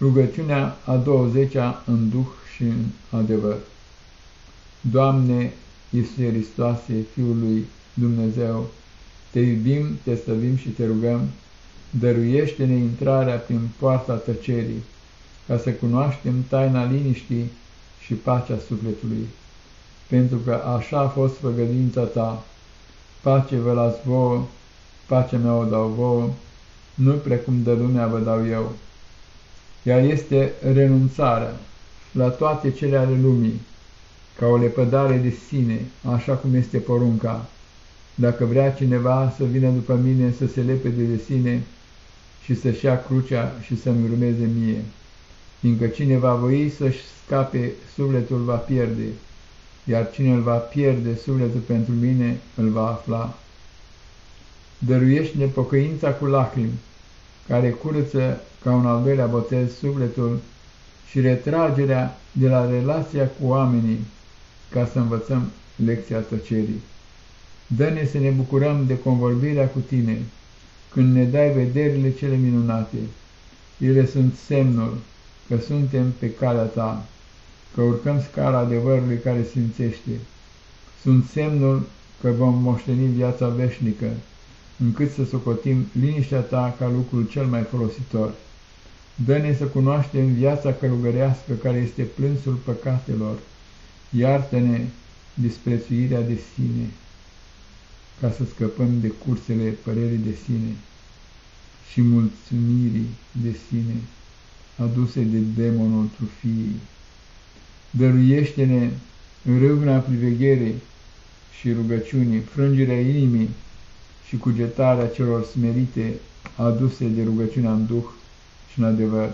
Rugăciunea a douăzecea în Duh și în adevăr. Doamne, Iisuse Hristoase, Fiul lui Dumnezeu, Te iubim, Te slăvim și Te rugăm, dăruiește-ne intrarea prin poarta tăcerii, ca să cunoaștem taina liniștii și pacea sufletului, pentru că așa a fost făgădința Ta. Pace vă las vouă, pacea mea o dau vouă, nu precum de lumea vă dau eu. Ea este renunțarea la toate cele ale lumii, ca o lepădare de sine, așa cum este porunca. Dacă vrea cineva să vină după mine să se lepede de sine și să-și ia crucea și să-mi urmeze mie, fiindcă cine va voi să-și scape, sufletul va pierde, iar cine îl va pierde sufletul pentru mine, îl va afla. Dăruiește-ne pocăința cu lacrimi, care curăță ca un al doilea botez sufletul și retragerea de la relația cu oamenii, ca să învățăm lecția tăcerii. Dă-ne să ne bucurăm de convorbirea cu tine, când ne dai vederile cele minunate. Ele sunt semnul că suntem pe calea ta, că urcăm scara adevărului care simțește. Sunt semnul că vom moșteni viața veșnică, încât să socotim liniștea ta ca lucrul cel mai folositor. Dă-ne să cunoaștem viața călugărească care este plânsul păcatelor. Iartă-ne disprețuirea de sine, ca să scăpăm de cursele părerii de sine și mulțumirii de sine, aduse de demonul trufiei. Dăruiește-ne râvna privegherei și rugăciunii, frângerea inimii și cugetarea celor smerite aduse de rugăciunea în Duh, și în adevăr